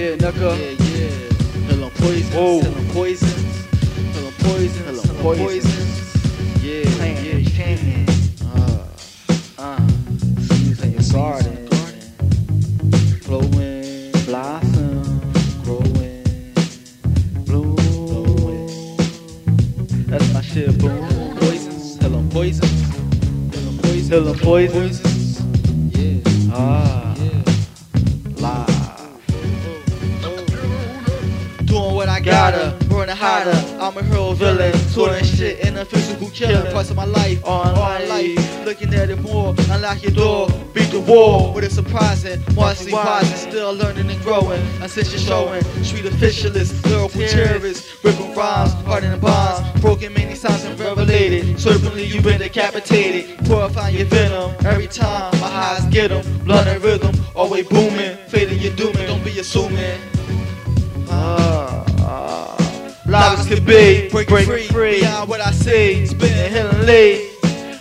Yeah, knuckle. Yeah, yeah. Hell poisons. Whoa. Hell poisons. Hell poisons. Hell on Hell on poisons. poisons. Yeah, Plant, yeah, plant. Uh, Uh, seeds in your garden. flowing, Blossom. growing, Bloom. That's my shit, boom. poisons. Hell poisons. Hell poisons. Hell poisons. I'm a hero villain, sorting shit in a physical killing. Parts of my life, On on life. Looking at it more, unlock your door, beat the wall. But it's surprising, marching rising, still learning and growing. Ascension showing, street officialist, lyrical terrorist, ripping rhymes, hardening bonds, broken many signs and revelated. Certainly you've been decapitated, purifying your venom. Every time my highs get them, blunt and rhythm, always booming, fading your dooming. Don't be assuming. Ah. Live as could be, breaking free, beyond what I see, spitting healing lead.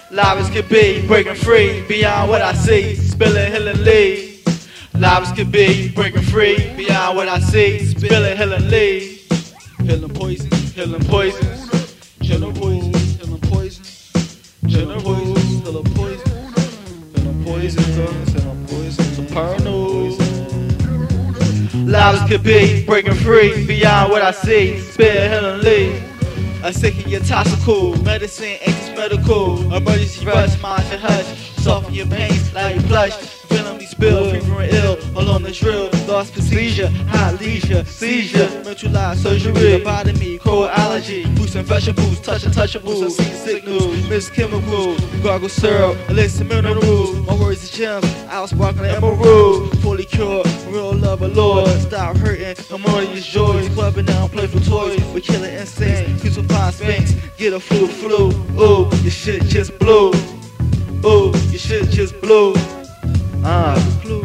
Live as could be, breaking free, beyond what I see, spilling healing lead. Live as could be, breaking free, beyond what I see, spilling healing lead. Healing poisons, healing poisons, healing poisons, healing poisons, healing poisons, healing poisons, healing poisons, healing poisons, supernal. Lives could be breaking free beyond what I see. Spit and lead. A sick of your toxical medicine, anxious medical. Emergency rush, mind your hush. Soften your pain, allow you blush. Feeling me spill, fever and ill. Along the drill, lost seizure, high leisure, seizure, mental life, surgery, lobotomy, cold allergy, fruits and vegetables, touch and touchables, I see signals, mixed chemicals, gargle syrup, elixir minerals. My words are gems, I was sparkling emerald, fully cured, real love, a lord. Stop hurting, harmonious joys, clubbing down playful toys, instincts, crucifying sphinx, get a flu flu. Ooh, your shit just blew. Ooh, your shit just blew. Ah, Flu.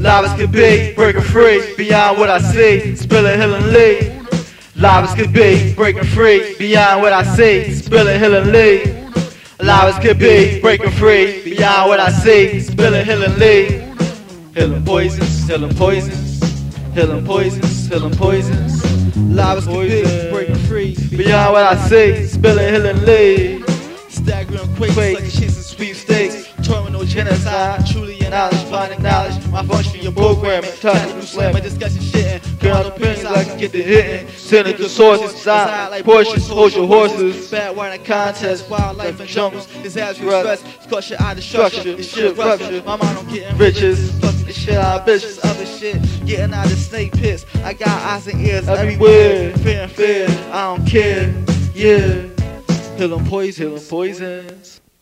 Live as could be, breaking free, beyond what I see, spilling hill and lead. Live as could be, breaking free, beyond what I see, spilling hill and lead. Live as could be, breaking free, beyond what I see, spilling healing lead. Healing poisons, healing poisons, healing poisons, healing poisons. Live as could be, breaking free, beyond what I see, spilling healing lead. Staggering quakes, like shits and sweepstakes. Terminal genocide, truly an knowledge, finding knowledge. My function, your programming, touch, new slam, my discussion shitting. Girl, opinions, I can get the hitting. Cynical sources, side like portions, hold your horses. Bad wine contest, wildlife and jungles. Disaster shit out of structure. This shit rupture. My mind on getting riches. The shit out of bitches, other shit. Getting out of snake pits. I got eyes and ears everywhere. Fear and fear, I don't care. Yeah. Healing poison, healing poisons.